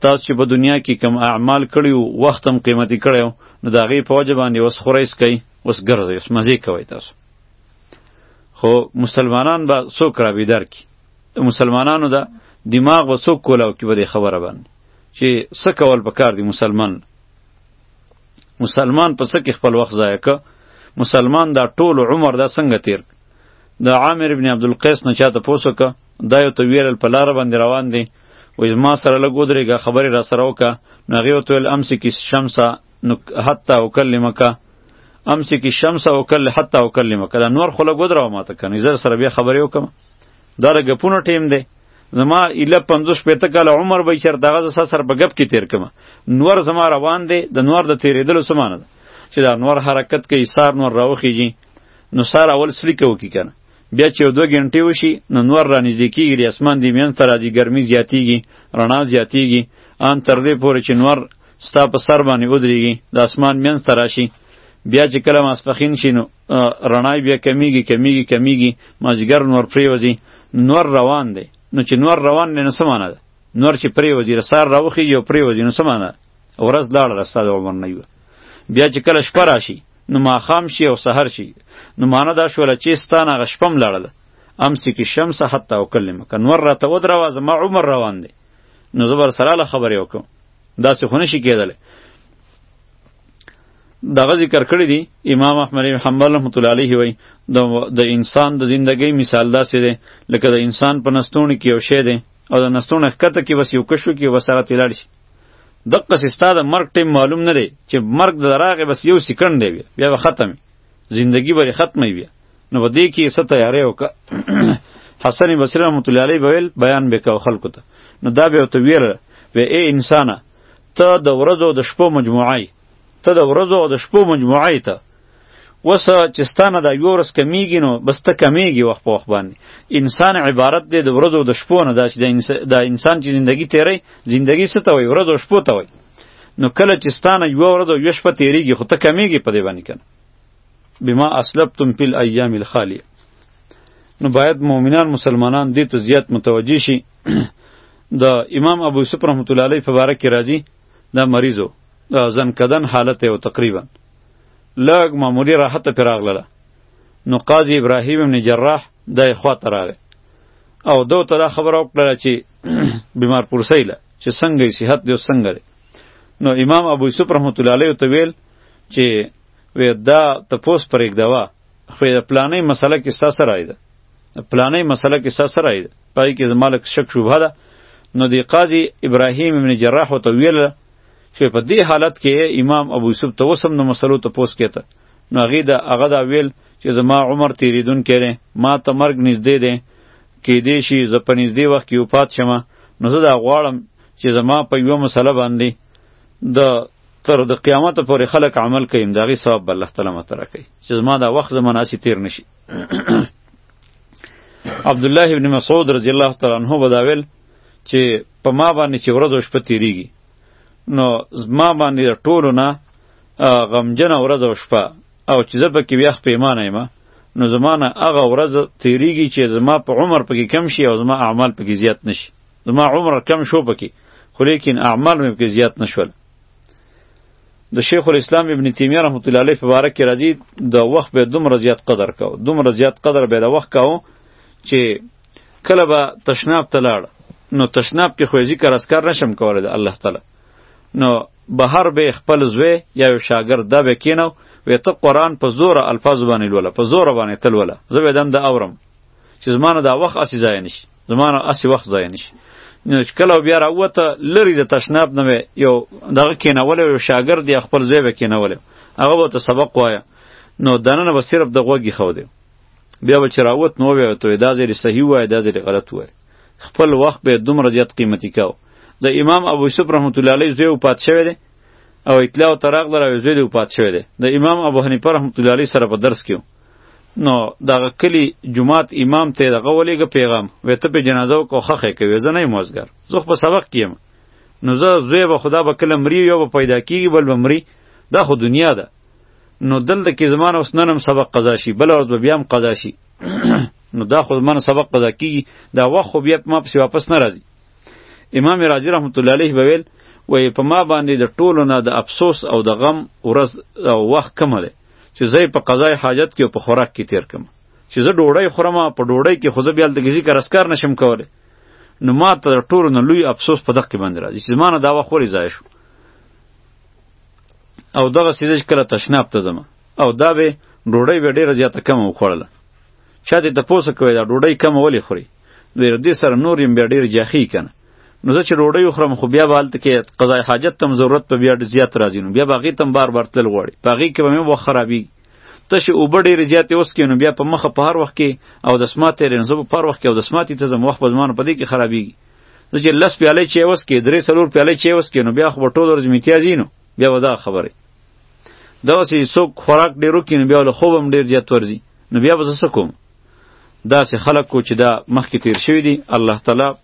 تاسو چې په دنیا کې کم اعمال کړی وو وخت هم قیمتي کړی وو نو د هغې په وجه باندې اوس خورئ څکئ اوس ګرځئ اوس مزې کوئ تاسو خو مسلمانان به څوک رابیدار کړي د مسلمانانو ده دماغ به څوک کولاو کړي په دې خبره باندې چې څه کول پکار دي مسلمان مسلمان په سکه خپل وخت ضایع ک مسلمان دا ټول عمر دا څنګه تیر د عامر ابن عبد القیس نه چاته پوسو ک دا یو ته ویرل په لار باندې روان دی و از ما سره لګو درېګه خبرې را سره وکا نو هغه ته ول امس کی شمس نو حتا وکلمک امس کی شمس وکل حتا وکلمک دا نور خو لګو درو ماته کنه زر سره بیا خبرې وکم دا د ګپونو ټیم دی زما اله 50 پته کال عمر به چر دغه سره سر په غب کې تیر کما نور زما روان دی د نور د تیرېدلو سمانه چې دا نور حرکت کوي سار نور راوخیږي نو سار اول سلی کو کی کنه بیا چې دوه غنټې وشي نو نور را نږدې کیږي د اسمان دی مین تر راځي ګرمي زیاتیږي رڼا زیاتیږي ان تر دې پورې چې نور ستا په سر باندې ودرېږي د اسمان مین تر راشي بیا چې کله ماسپخین شي نو رڼا بیا کمیږي کمیږي کمیږي مازیګر نور پریوځي نور روان دی نو چې نور روان دی نو څه معنا ده نور چې پریوځي رسار راوخیږي او پریوځي نو څه معنا ده ورځ لاړه رستا د عمر نه یو بیا چې کله شپه راشي نو ماښام شي او سحر شي نو معنا دا شوله چې ستانه هغه شپه هم لاړه ده امسی که شمس حتی اکلمه که نور راته ودروه زما عمر روان دی نو زه ورسره له خبرې وکړم داسې خو نشي کېدلی دغه ذکر کړی دی امام احمد بن حنبل رحمت الله علیه وی د انسان د زندګۍ مثال داسې دی لکه د انسان په نستون کې یو شی دی او د نستون ښکته کې بس یو کشو کې بس هغه تلاړ شي دقه سستا د مرګ ټیم معلوم نه دی چې مرګ د راغې بس یو سکند دی بیا به ختم زندگی به ختمه بیا نو په دې کې څه تیارې وکړه حسن بصری رحمت الله علیه بویل بیان وکاو خلکو ته نو دا به ته ویل و ای انسانه ته د ورځو د شپو مجموعه ته د ورځو او د شپو مجموعه یې ته اوس چې ستا نه دا یوه ورځ کمیږي نو بس ته کمیږي وخت په وخت باندې انسان عبارت دی د ورځو او د شپو نه دا چې د انسان چې زندگی تیری زندگی څه ته وایي ورځ او شپو ته وایي نو کله چې ستا نه یوه ورځ او یوه شپه تیریږي خو ته کمیږي په دې باندې که نه بما اسلبتم فی الایام الخالیه نو باید مؤمنان مسلمانان دې ته زیات متوجه شي د امام ابو یوسف رحمت الله علیه په باره کې راځي دا مریض و ځنکدن حالت او تقریبا لږ معمولی راحت پې راغله نو قاضي ابراهیم ابن جراح د اخوا ته راغی او دو ته دا خبره وکړله چې بیمار پرسۍ له چې څنګه یې صحت دی او څنګه دی نو امام ابو یوسف رحمت الله علیه ته ویل چې وې دا تپوس پرېږدوه خو د پلانې مسله کې ستا سره راي ده د پلانې مسله کې ستا سره راي ده پای کې زما لک شک شوبه ده نو دی قاضي ابراهیم ابن جراح ته ویل چې په دې حالت کې امام ابو یوسف ته وسم نو مسلو ته پوس کېته نو هغه دا هغه دا ویل چې زما عمر تیریدون کړي ما ته مرګ نږدې دی کې دې شي زه په نږدې وخت کې وفات شمه نو زه دا غواړم چې زما په یوه مسله باندې د تر د قیامت پورې خلک عمل کوي دا غي ثواب الله تعالی متر کوي چې زما دا وخت زما ناسی تیر نشي عبد الله ابن مسعود رضی الله تعالی عنہ بداویل چې په ما باندې چې ورځ او شپه تیریږي نو زما باندې ټولو نه غمجن ورځ او شپه او چې زه پکې بیا پیمانه یم نو زمانه هغه ورځ تیریږي چې زما په عمر پکې کم شي او زما اعمال پکې زیات نشي زما عمر کم شو پکې خو لیکن اعمال مې پکې زیات نشول د شیخ الاسلام ابن تیمیه رحمت الله علیه په باره کې راځي د وخت به دومره زیات قدر کاو دومره زیات قدر به د وخت کاو چې کله به تشناب ته لاړ نو تشناب کې خو ذکر اسکار نشم کولی د الله تعالی نو بهر به خپل زوی یا یو شاګرد دا به کینو وی ته قرآن په زور الفاظ باندې لوله په زور باندې تلوله زه به دم د اورم چې زمانه دا وخت اسی ځای نشي زما نه هسې وخت ضایع نه شي نو چې کله بیا راووته لرې د تشناب نه به یو دغه کېنولی یو شاګرد یا خپل ځای به کېنولی هغه به ورته سبق وایه نو دننه به صرف د غوږ ایښو دی بیا به چې راووت نو وبیا ورته وایي دا ځای دې صحیح ووایه دا ځای دې غلط ووایه خپل وخت به یې دومره زیات قیمتي کاوه د امام ابو یوسف رحمت الله علیه زوی وفات شوی دی او اطلاع ته راغله راوې زوی دی وفات شوی دی د امام ابو حنیفه رحمت الله علیه سره په درس کې نو دغه کلی جماعت امام ته دغه ولېږه پیغام وې ته په جنازه او کوخه کوي زه نه یم وزګر زه په سبق کیم نو زه زوی به خدا به کله مري یو به پیدا کیږي بل به مري دا خو دنیا ده نو دلته کې زمان اوس ننم سبق قضا شي بل ورځ به بیا هم قضا شي نو دا خو زمان سبق قضا کیږي دا وخت خو بیا ما پسې واپس نه راځي امام رازی رحمت الله علیه به ویل وای په ما باندې د ټولو نه د افسوس او د غم ورځ او وخت کم دی چې زه په قضای حاجت کې او په خوراک کې تیر کم چې زه ډوډۍ خورم په ډوډۍ کې خو زه بیا هلته ذکر اسکار نشم کولی نو ما ته تر ټولو نه لوی افسوس په دقیق باندې راځي چې زما نه دا وخت ولې ضایع شو او دغه څیز چې کله تشناب ته ځم او دا به ډوډۍ به ډېره زیاته کمه وخوړله چا دې تپوس کوی دا ډوډۍ کمه ولې خوري نو دې سره نور یم بیا ډېر جاخي کنه نو زه چې ډوډۍ وخورم خو بیا به هلته کې قضای حاجت تم ضرورت په بیا زیات راځي نو بیا به هغې تم بار بار تلل غواړي په هغې کې به مې وخت خرابېږي تشې اوبه ډېرې زیاتې وڅکې نو بیا په مخه په هر وخت کې اودسما تېرې نو زه به په هر وخت کې اودسماتي ته ځم وخت به زما په دې کې خرابېږي زه چې لس پیالې چای وڅکې درې څلور پیالې چای وڅکې نو بیا خو به ټوله ورځ میتیازي نو بیا به دا خبرې داسې څوک خوراک ډېر وکړي نو بیا له خوب هم ډېر زیات ورځي نو بیا به زه څه کوم داسې خلک کو چې دا مخکې تیر شوي دي الله تعالی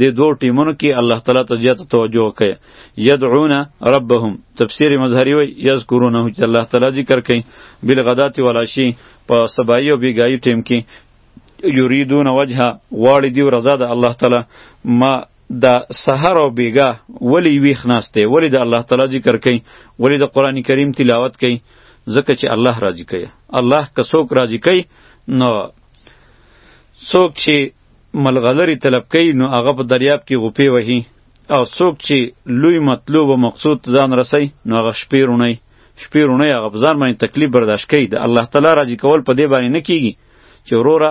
دې دوه ټیمونو کې الله تعالی ته زیاته توجه وکړي یدعون ربهم تفسیر مظهری وی یذکرونه چې الله تعالی ذکر کوي بل غدات ولاشی په سبایی او بیګایی ټیم کې یریدون وجهه غواړي دی رضا د الله تعالی ما د سحر او بیګا ولی ویخ ناشته ولی د الله تعالی ذکر کوي ولی د قران کریم تلاوت کوي ځکه چې الله راضی کوي الله که څوک راضی کوي نو څوک چې ملغلرې طلب کوي نو هغه په دریاب کې غوپې وهي او څوک چې لوی مطلوب او مقصود ځان رسي نو هغه شپې رونی شپې رونی هغه په ځان باندې تکلیف برداشت کوي د الله تعالی راضي کول په دې باندې نه کیږي چې وروره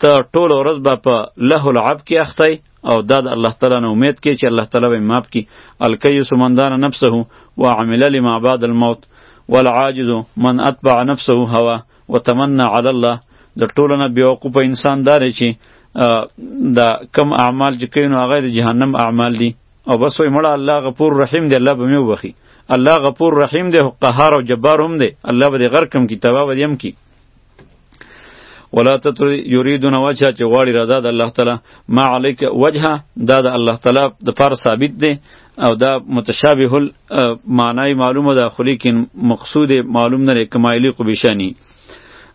ته ټول ورځ به په له العب کې اخته او دا د الله تعالی نه امید کې چې الله تعالی به ماپ کی الکیس من دان نفسه وعمل لما بعد الموت والعاجز من اتبع نفسه هوا وتمنى علی الله د ټولو نه بیوقوفه انسان دا دی چې دا کم اعمال چې کوي نو هغه د جهنم اعمال دي او بس وایي مړه الله غفور رحیم دی الله به مې وبخي الله غفور رحیم دی قهار او جبار هم دی الله به دې غرق هم کي تباه به دې هم کي ولا تتر یریدون وجه چې غواړي رضا د الله تعالی ما علیک وجه دا د الله تعالی د پار ثابت دی او دا متشابه المعنی معلومه ده خو لیکن مقصود معلوم نه کما یلیق بشانی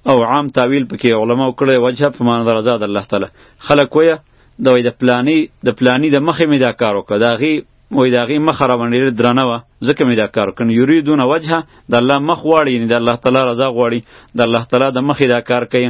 او عام تعویل پکې علما کړی وجه په معنی رضا د الله تعالی خلک وایي د وای د پلانی د پلانی د مخې مې دا کار وکړ دا غي وای دا غي مخ را باندې درنه و ځکه مې دا کار کړ یریدون وجهه د الله مخ غواړي یعنی د الله تعالی رضا غواړي د الله تعالی د مخې دا کار کوي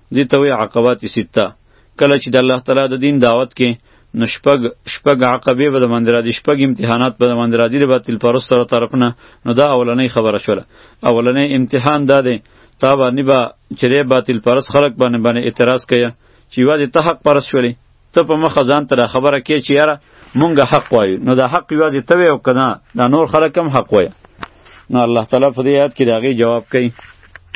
دې ته وایي عقبات سته کله چې د الله تعالی د دین دعوت کې نو شپږ شپږ عقبې به د باندې راځي شپږ امتحانات به د باندې راځي د باطل پرست سره طرف نه نو دا اولنۍ خبره شوله اولنۍ امتحان دا دی تا باندې به چې د باطل پرست خلک باندې باندې اعتراض کوي چې یوازې ته حق پرست شولې ته په مخه ځان ته دا خبره کې چې یاره مونږ حق وایو نو دا حق یوازې ته وې او که نه دا نور خلک هم حق وایه نو الله تعالی په دې یاد کې د هغې جواب کوي